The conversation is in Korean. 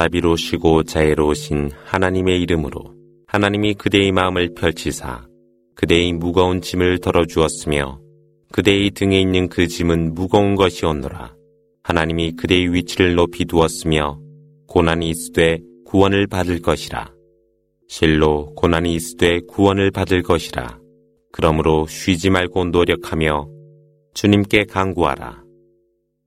자비로시고 자애로우신 하나님의 이름으로 하나님이 그대의 마음을 펼치사 그대의 무거운 짐을 덜어주었으며 그대의 등에 있는 그 짐은 무거운 것이었노라. 하나님이 그대의 위치를 높이 두었으며 고난이 있으되 구원을 받을 것이라. 실로 고난이 있으되 구원을 받을 것이라. 그러므로 쉬지 말고 노력하며 주님께 강구하라.